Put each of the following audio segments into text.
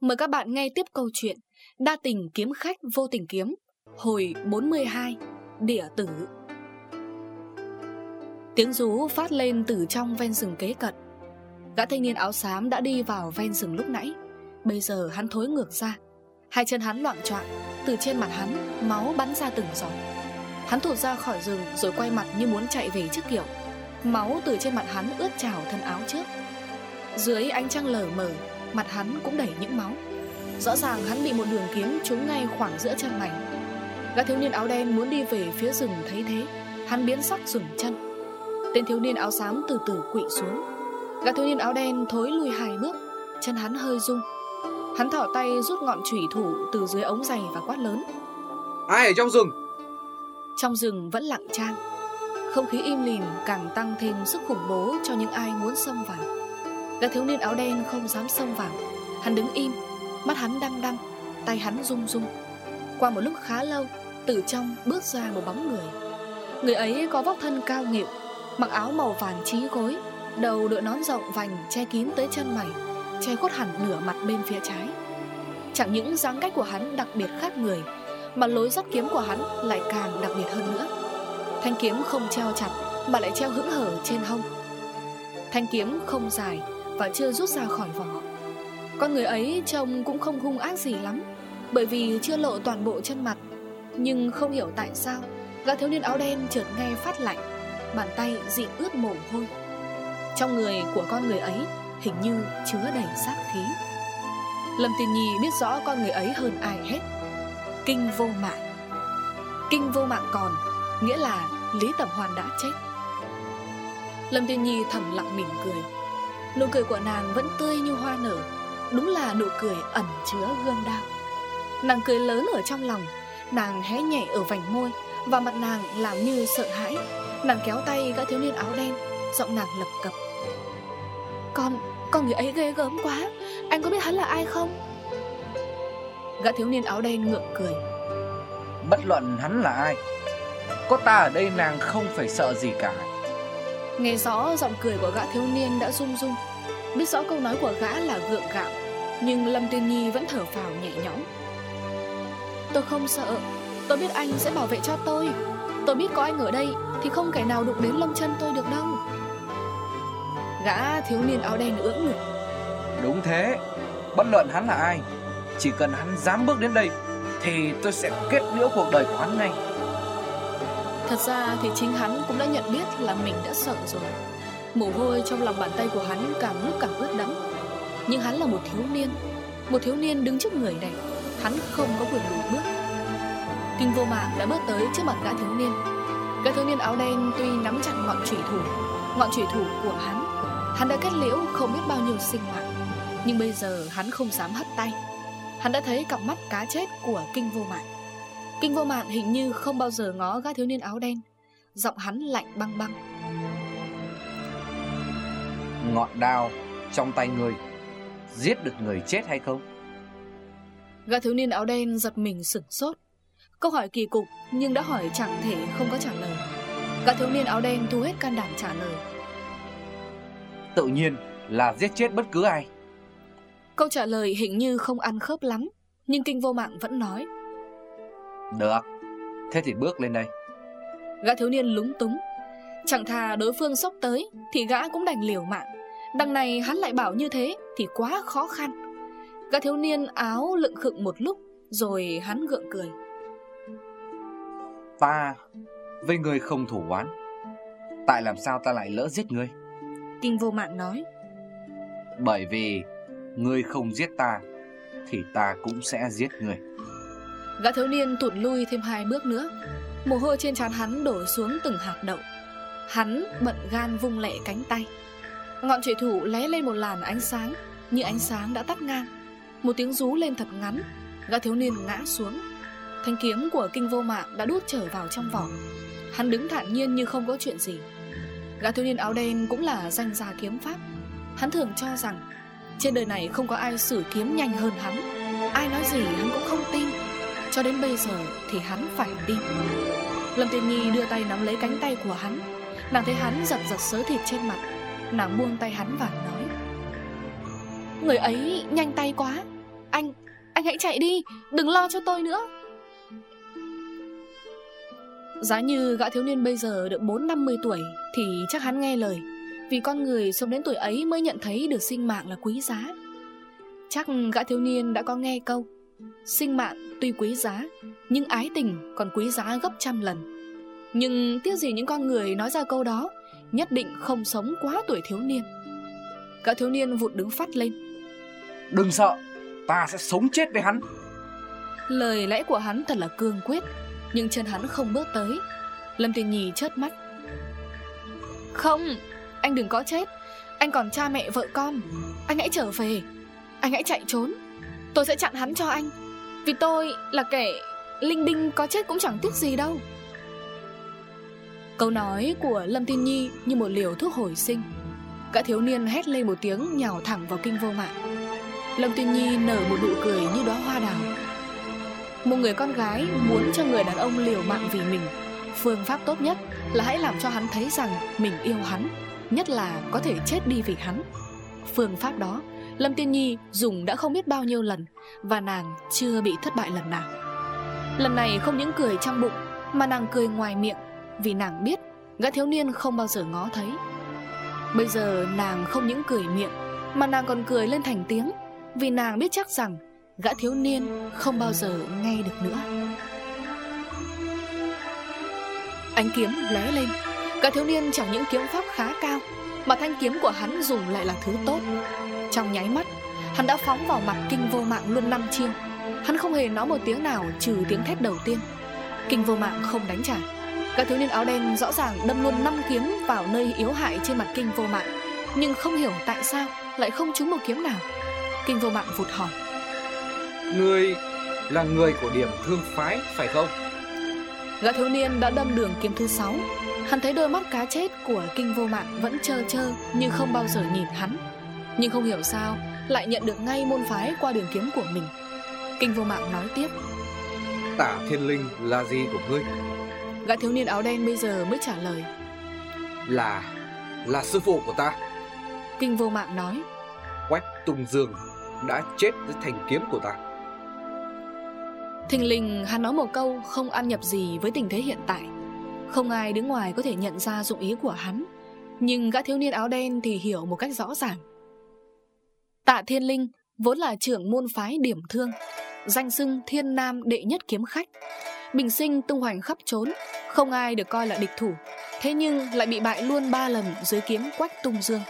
Mời các bạn nghe tiếp câu chuyện Đa tình kiếm khách vô tình kiếm, Hồi 42 Địa tử. Tiếng rú phát lên từ trong ven rừng kế cận. Gã thanh niên áo xám đã đi vào ven rừng lúc nãy. Bây giờ hắn thối ngược ra. Hai chân hắn loạn trọng Từ trên mặt hắn, máu bắn ra từng giọt. Hắn thụt ra khỏi rừng rồi quay mặt như muốn chạy về trước kiểu Máu từ trên mặt hắn ướt trào thân áo trước. Dưới ánh trăng lờ mờ Mặt hắn cũng đầy những máu. Rõ ràng hắn bị một đường kiếm trúng ngay khoảng giữa chân mày. Gã thiếu niên áo đen muốn đi về phía rừng thấy thế Hắn biến sắc dừng chân. Tên thiếu niên áo xám từ từ quỵ xuống. Gã thiếu niên áo đen thối lùi hai bước Chân hắn hơi rung. Hắn thỏ tay rút ngọn chủy thủ từ dưới ống giày và quát lớn. Ai ở trong rừng? Trong rừng vẫn lặng trang. Không khí im lìm càng tăng thêm sức khủng bố cho những ai muốn xông vào Gã thiếu niên áo đen không dám xông vào. Hắn đứng im, Mắt hắn đăm đăm, Tay hắn rung rung. Qua một lúc khá lâu, Từ trong bước ra một bóng người. Người ấy có vóc thân cao nghịu, Mặc áo màu vàng trí gối, Đầu đội nón rộng vành che kín tới chân mày, Che khuất hẳn nửa mặt bên phía trái. Chẳng những dáng cách của hắn đặc biệt khác người, Mà lối dắt kiếm của hắn lại càng đặc biệt hơn nữa. Thanh kiếm không treo chặt, Mà lại treo hững hở trên hông. Thanh kiếm không dài và chưa rút ra khỏi vỏ. Con người ấy trông cũng không hung ác gì lắm, Bởi vì chưa lộ toàn bộ chân mặt. Nhưng không hiểu tại sao, Gã thiếu niên áo đen chợt nghe phát lạnh, Bàn tay dị ướt mồ hôi. Trong người của con người ấy Hình như chứa đầy sát khí. Lâm Tiên Nhi biết rõ con người ấy hơn ai hết. Kinh vô mạng. Kinh vô mạng còn, Nghĩa là Lý Tẩm Hoàn đã chết. Lâm Tiên Nhi thầm lặng mỉm cười. Nụ cười của nàng vẫn tươi như hoa nở. Đúng là nụ cười ẩn chứa gương đau Nàng cười lớn ở trong lòng. Nàng hé nhảy ở vành môi Và mặt nàng làm như sợ hãi. Nàng kéo tay gã thiếu niên áo đen Giọng nàng lập cập. Con, con người ấy ghê gớm quá. Anh có biết hắn là ai không? Gã thiếu niên áo đen ngượng cười. Bất luận hắn là ai Có ta ở đây nàng không phải sợ gì cả. Nghe rõ giọng cười của gã thiếu niên đã rung rung. Biết rõ câu nói của gã là gượng gạo, Nhưng Lâm Tiên Nhi vẫn thở phào nhẹ nhõm. Tôi không sợ. Tôi biết anh sẽ bảo vệ cho tôi. Tôi biết có anh ở đây Thì không kẻ nào đụng đến lông chân tôi được đâu. Gã thiếu niên áo đen ưỡng ngực. Đúng thế. Bất luận hắn là ai, Chỉ cần hắn dám bước đến đây Thì tôi sẽ kết liễu cuộc đời của hắn ngay. Thật ra thì chính hắn cũng đã nhận biết là mình đã sợ rồi. Mồ hôi trong lòng bàn tay của hắn càng lúc càng ướt đẫm. Nhưng hắn là một thiếu niên, Một thiếu niên đứng trước người này. Hắn không có quyền lùi bước. Kinh vô mạng đã bước tới trước mặt gã thiếu niên. Gã thiếu niên áo đen tuy nắm chặt ngọn chủy thủ, Ngọn chủy thủ của hắn Hắn đã kết liễu không biết bao nhiêu sinh mạng. Nhưng bây giờ hắn không dám hất tay. Hắn đã thấy cặp mắt cá chết của kinh vô mạng. Kinh vô mạng hình như không bao giờ ngó gã thiếu niên áo đen. Giọng hắn lạnh băng băng. Ngọn đao trong tay người Giết được người chết hay không? Gã thiếu niên áo đen giật mình sửng sốt. Câu hỏi kỳ cục nhưng đã hỏi chẳng thể không có trả lời. Gã thiếu niên áo đen thu hết can đảm trả lời. Tự nhiên là giết chết bất cứ ai. Câu trả lời hình như không ăn khớp lắm Nhưng kinh vô mạng vẫn nói Được. Thế thì bước lên đây. Gã thiếu niên lúng túng. Chẳng thà đối phương sốc tới Thì gã cũng đành liều mạng. Đằng này hắn lại bảo như thế Thì quá khó khăn. Gã thiếu niên áo lựng khựng một lúc Rồi hắn gượng cười. Ta với người không thủ oán. Tại làm sao ta lại lỡ giết người Kinh vô mạng nói. Bởi vì Ngươi không giết ta Thì ta cũng sẽ giết người Gã thiếu niên tụt lui thêm hai bước nữa. Mồ hôi trên trán hắn đổ xuống từng hạt đậu. Hắn bận gan vung lệ cánh tay. Ngọn trụy thủ lé lên một làn ánh sáng, Như ánh sáng đã tắt ngang. Một tiếng rú lên thật ngắn, Gã thiếu niên ngã xuống. Thanh kiếm của kinh vô mạng đã đút trở vào trong vỏ. Hắn đứng thản nhiên như không có chuyện gì. Gã thiếu niên áo đen cũng là danh gia kiếm pháp. Hắn thường cho rằng, Trên đời này không có ai sử kiếm nhanh hơn hắn. Ai nói gì hắn cũng không tin. Cho đến bây giờ thì hắn phải tin Lâm Tiên Nhi đưa tay nắm lấy cánh tay của hắn. Nàng thấy hắn giật giật sớ thịt trên mặt. Nàng buông tay hắn và nói Người ấy nhanh tay quá. Anh, anh hãy chạy đi Đừng lo cho tôi nữa. Giá như gã thiếu niên bây giờ được 4-50 tuổi Thì chắc hắn nghe lời Vì con người sống đến tuổi ấy mới nhận thấy được sinh mạng là quý giá. Chắc gã thiếu niên đã có nghe câu Sinh mạng tuy quý giá Nhưng ái tình còn quý giá gấp trăm lần. Nhưng tiếc gì những con người nói ra câu đó Nhất định không sống quá tuổi thiếu niên. Gã thiếu niên vụt đứng phát lên. Đừng sợ Ta sẽ sống chết với hắn. Lời lẽ của hắn thật là cương quyết Nhưng chân hắn không bước tới. Lâm Tiền Nhì chớt mắt. Không Anh đừng có chết. Anh còn cha mẹ vợ con. Anh hãy trở về. Anh hãy chạy trốn Tôi sẽ chặn hắn cho anh. Vì tôi là kẻ Linh đinh có chết cũng chẳng tiếc gì đâu. Câu nói của Lâm Tiên Nhi như một liều thuốc hồi sinh. Cả thiếu niên hét lên một tiếng nhào thẳng vào kinh vô mạng. Lâm Tiên Nhi nở một nụ cười như đóa hoa đào. Một người con gái muốn cho người đàn ông liều mạng vì mình, Phương pháp tốt nhất là hãy làm cho hắn thấy rằng mình yêu hắn, Nhất là có thể chết đi vì hắn. Phương pháp đó Lâm Tiên Nhi dùng đã không biết bao nhiêu lần Và nàng chưa bị thất bại lần nào. Lần này không những cười trong bụng, Mà nàng cười ngoài miệng Vì nàng biết gã thiếu niên không bao giờ ngó thấy. Bây giờ nàng không những cười miệng, Mà nàng còn cười lên thành tiếng Vì nàng biết chắc rằng Gã thiếu niên không bao giờ nghe được nữa. Ánh kiếm lóe lên. Gã thiếu niên chẳng những kiếm pháp khá cao, Mà thanh kiếm của hắn dùng lại là thứ tốt. Trong nháy mắt. Hắn đã phóng vào mặt kinh vô mạng luôn năm chiêu. Hắn không hề nói một tiếng nào Trừ tiếng thét đầu tiên. Kinh vô mạng không đánh trả. Các thiếu niên áo đen rõ ràng đâm luôn 5 kiếm Vào nơi yếu hại trên mặt kinh vô mạng. Nhưng không hiểu tại sao Lại không trúng một kiếm nào. Kinh vô mạng vụt hỏi. Ngươi là người của điểm thương phái phải không? Gã thiếu niên đã đâm đường kiếm thứ 6 Hắn thấy đôi mắt cá chết của kinh vô mạng Vẫn trơ trơ nhưng không bao giờ nhìn hắn Nhưng không hiểu sao Lại nhận được ngay môn phái qua đường kiếm của mình. Kinh vô mạng nói tiếp. Tả thiên linh là gì của ngươi? Gã thiếu niên áo đen bây giờ mới trả lời. Là Là sư phụ của ta. Kinh vô mạng nói. Quách Tung Dương Đã chết dưới thành kiếm của ta. Thình lình hắn nói một câu không ăn nhập gì với tình thế hiện tại. Không ai đứng ngoài có thể nhận ra dụng ý của hắn. Nhưng gã thiếu niên áo đen thì hiểu một cách rõ ràng Tạ Thiên Linh vốn là trưởng môn phái điểm thương, Danh xưng thiên nam đệ nhất kiếm khách. Bình sinh tung hoành khắp trốn Không ai được coi là địch thủ, Thế nhưng lại bị bại luôn ba lần dưới kiếm Quách Tung Dương.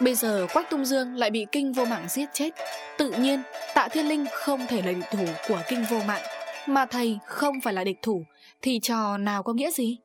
Bây giờ Quách Tung Dương lại bị Kinh Vô Mạng giết chết. Tự nhiên, Tạ Thiên Linh không thể là địch thủ của Kinh Vô Mạng, Mà thầy không phải là địch thủ Thì trò nào có nghĩa gì?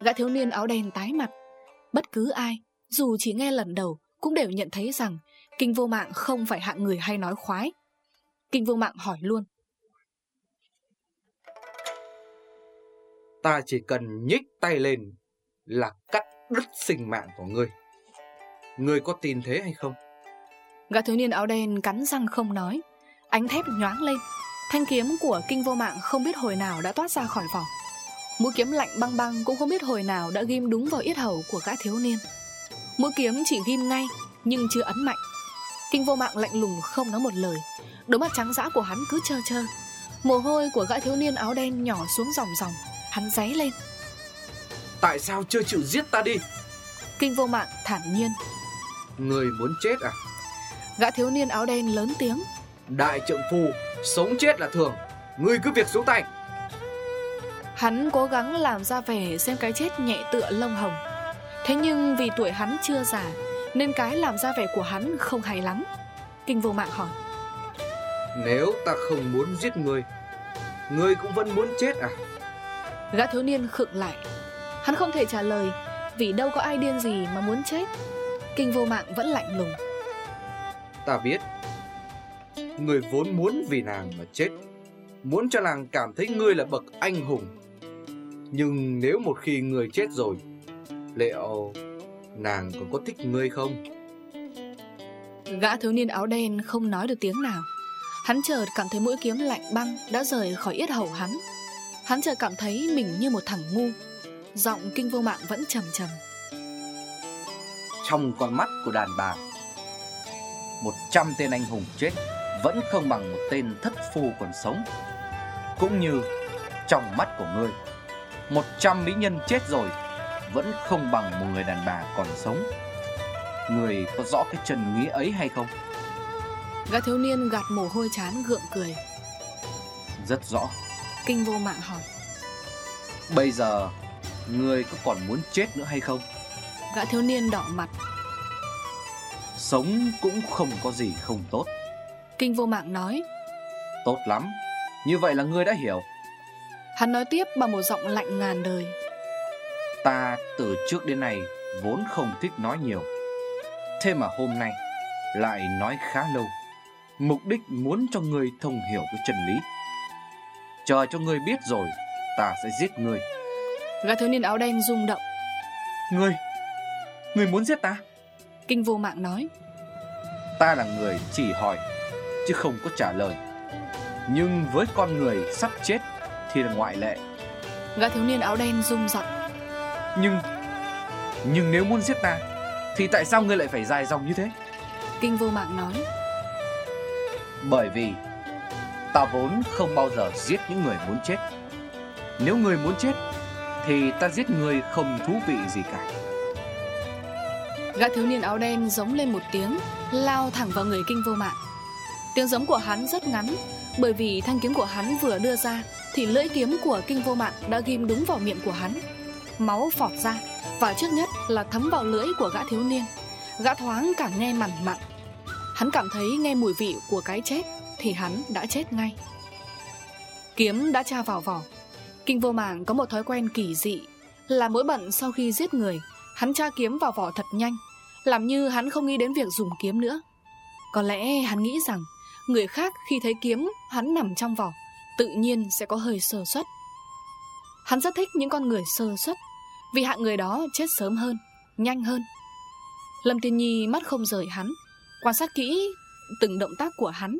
Gã thiếu niên áo đen tái mặt, Bất cứ ai, Dù chỉ nghe lần đầu Cũng đều nhận thấy rằng Kinh Vô Mạng không phải hạng người hay nói khoái. Kinh Vô Mạng hỏi luôn. Ta chỉ cần nhích tay lên Là cắt đứt sinh mạng của ngươi. Ngươi có tin thế hay không? Gã thiếu niên áo đen cắn răng không nói. Ánh thép nhoáng lên. Thanh kiếm của kinh vô mạng không biết hồi nào đã toát ra khỏi vỏ. Mũi kiếm lạnh băng băng cũng không biết hồi nào đã ghim đúng vào yết hầu của gã thiếu niên. Mũi kiếm chỉ ghim ngay nhưng chưa ấn mạnh Kinh vô mạng lạnh lùng không nói một lời. Đôi mắt trắng dã của hắn cứ trơ trơ. Mồ hôi của gã thiếu niên áo đen nhỏ xuống dòng dòng. Hắn giấy lên. Tại sao chưa chịu giết ta đi? Kinh vô mạng thản nhiên. Người muốn chết à? Gã thiếu niên áo đen lớn tiếng. Đại trượng phu Sống chết là thường. Ngươi cứ việc xuống tay. Hắn cố gắng làm ra vẻ xem cái chết nhẹ tựa lông hồng. Thế nhưng vì tuổi hắn chưa già Nên cái làm ra vẻ của hắn không hay lắm. Kinh vô mạng hỏi. Nếu ta không muốn giết ngươi Ngươi cũng vẫn muốn chết à? Gã thiếu niên khựng lại. Hắn không thể trả lời Vì đâu có ai điên gì mà muốn chết. Kinh vô mạng vẫn lạnh lùng. Ta biết Ngươi vốn muốn vì nàng mà chết Muốn cho nàng cảm thấy ngươi là bậc anh hùng. Nhưng nếu một khi ngươi chết rồi Liệu nàng còn có thích ngươi không? Gã thiếu niên áo đen không nói được tiếng nào. Hắn chợt cảm thấy mũi kiếm lạnh băng đã rời khỏi yết hầu hắn. Hắn chợt cảm thấy mình như một thằng ngu. Giọng kinh vô mạng vẫn trầm trầm. Trong con mắt của đàn bà Một trăm tên anh hùng chết Vẫn không bằng một tên thất phu còn sống. Cũng như trong mắt của ngươi Một trăm mỹ nhân chết rồi Vẫn không bằng một người đàn bà còn sống. Người có rõ cái chân nghĩa ấy hay không? Gã thiếu niên gạt mồ hôi chán gượng cười. Rất rõ. Kinh vô mạng hỏi. Bây giờ Người có còn muốn chết nữa hay không? Gã thiếu niên đỏ mặt. Sống cũng không có gì không tốt. Kinh vô mạng nói. Tốt lắm. Như vậy là ngươi đã hiểu. Hắn nói tiếp bằng một giọng lạnh ngàn đời Ta từ trước đến nay Vốn không thích nói nhiều. Thế mà hôm nay Lại nói khá lâu. Mục đích muốn cho ngươi thông hiểu cái chân lý. Chờ cho ngươi biết rồi Ta sẽ giết ngươi Gã thiếu niên áo đen rung động. Ngươi Ngươi muốn giết ta? Kinh vô mạng nói. Ta là người chỉ hỏi Chứ không có trả lời. Nhưng với con người sắp chết Thì là ngoại lệ. Gã thiếu niên áo đen rung giọng Nhưng Nhưng nếu muốn giết ta Thì tại sao ngươi lại phải dài dòng như thế? Kinh vô mạng nói. Bởi vì Ta vốn không bao giờ giết những người muốn chết. Nếu người muốn chết Thì ta giết người không thú vị gì cả. Gã thiếu niên áo đen giống lên một tiếng Lao thẳng vào người kinh vô mạng. Tiếng giống của hắn rất ngắn Bởi vì thanh kiếm của hắn vừa đưa ra Thì lưỡi kiếm của kinh vô mạng đã ghim đúng vào miệng của hắn Máu phọt ra, Và trước nhất là thấm vào lưỡi của gã thiếu niên. Gã thoáng cảm nghe mặn mặn. Hắn cảm thấy nghe mùi vị của cái chết Thì hắn đã chết ngay. Kiếm đã tra vào vỏ. Kinh vô mạng có một thói quen kỳ dị, Là mỗi bận sau khi giết người, Hắn tra kiếm vào vỏ thật nhanh, Làm như hắn không nghĩ đến việc dùng kiếm nữa. Có lẽ hắn nghĩ rằng, Người khác khi thấy kiếm hắn nằm trong vỏ, Tự nhiên sẽ có hơi sơ suất. Hắn rất thích những con người sơ suất. Vì hạng người đó chết sớm hơn, Nhanh hơn. Lâm Tiên Nhi mắt không rời hắn, Quan sát kỹ từng động tác của hắn.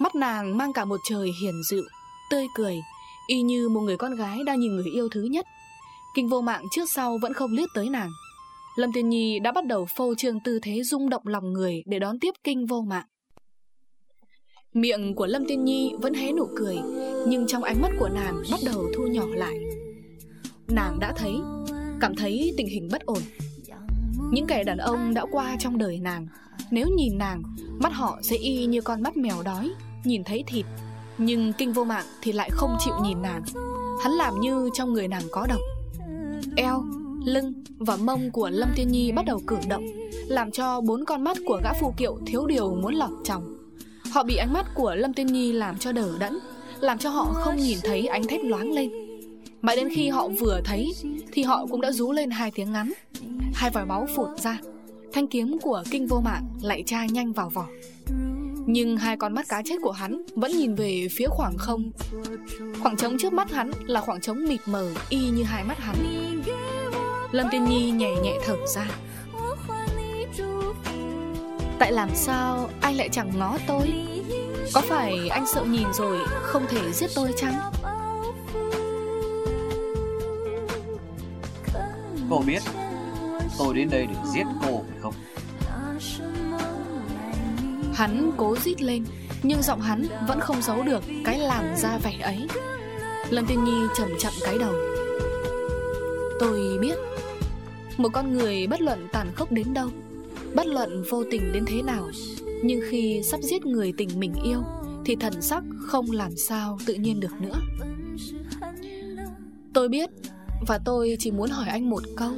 Mắt nàng mang cả một trời hiền dịu, Tươi cười, Y như một người con gái đang nhìn người yêu thứ nhất. Kinh vô mạng trước sau vẫn không liếc tới nàng. Lâm Tiên Nhi đã bắt đầu phô trương tư thế rung động lòng người Để đón tiếp kinh vô mạng. Miệng của Lâm Tiên Nhi vẫn hé nụ cười, Nhưng trong ánh mắt của nàng bắt đầu thu nhỏ lại. Nàng đã thấy Cảm thấy tình hình bất ổn. Những kẻ đàn ông đã qua trong đời nàng Nếu nhìn nàng Mắt họ sẽ y như con mắt mèo đói Nhìn thấy thịt Nhưng kinh vô mạng thì lại không chịu nhìn nàng. Hắn làm như trong người nàng có độc. Eo, lưng và mông của Lâm Tiên Nhi bắt đầu cử động Làm cho bốn con mắt của gã phù kiệu thiếu điều muốn lọt chồng Họ bị ánh mắt của Lâm Tiên Nhi làm cho đờ đẫn Làm cho họ không nhìn thấy ánh thép loáng lên. Mãi đến khi họ vừa thấy, Thì họ cũng đã rú lên hai tiếng ngắn. Hai vòi máu phụt ra. Thanh kiếm của kinh vô mạng lại tra nhanh vào vỏ. Nhưng hai con mắt cá chết của hắn Vẫn nhìn về phía khoảng không. Khoảng trống trước mắt hắn Là khoảng trống mịt mờ, Y như hai mắt hắn. Lâm Tiên Nhi nhẹ nhẹ thở ra. Tại làm sao anh lại chẳng ngó tôi? Có phải anh sợ nhìn rồi Không thể giết tôi chăng? Cô biết Tôi đến đây để giết cô phải không? Hắn cố rít lên, Nhưng giọng hắn vẫn không giấu được Cái làm da vẻ ấy. Lâm Tiên Nhi chậm chậm cái đầu. Tôi biết, Một con người bất luận tàn khốc đến đâu, Bất luận vô tình đến thế nào, Nhưng khi sắp giết người tình mình yêu, Thì thần sắc không làm sao tự nhiên được nữa. Tôi biết và tôi chỉ muốn hỏi anh một câu.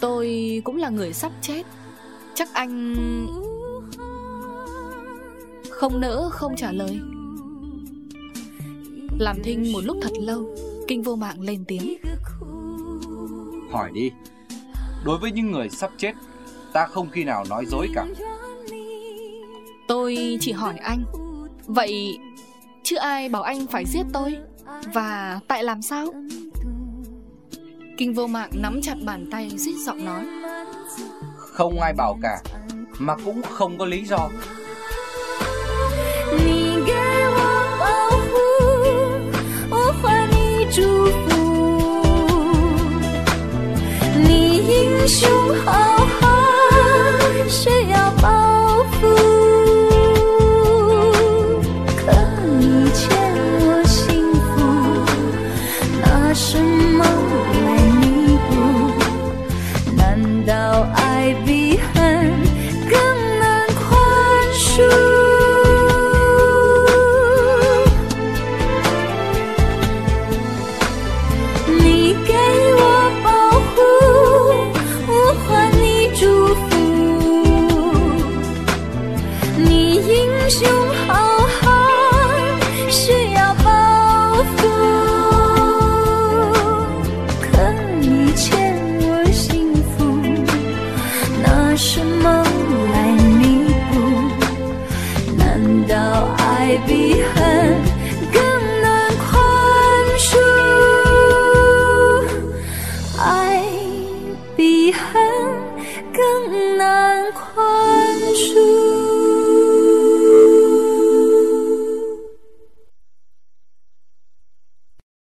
Tôi cũng là người sắp chết. Chắc anh Không nỡ không trả lời. Làm thinh một lúc thật lâu Kinh vô mạng lên tiếng. Hỏi đi. Đối với những người sắp chết Ta không khi nào nói dối cả. Tôi chỉ hỏi anh Vậy Chứ ai bảo anh phải giết tôi? Và tại làm sao Kinh vô mạng nắm chặt bàn tay rít giọng nói. Không ai bảo cả Mà cũng không có lý do. Hãy subscribe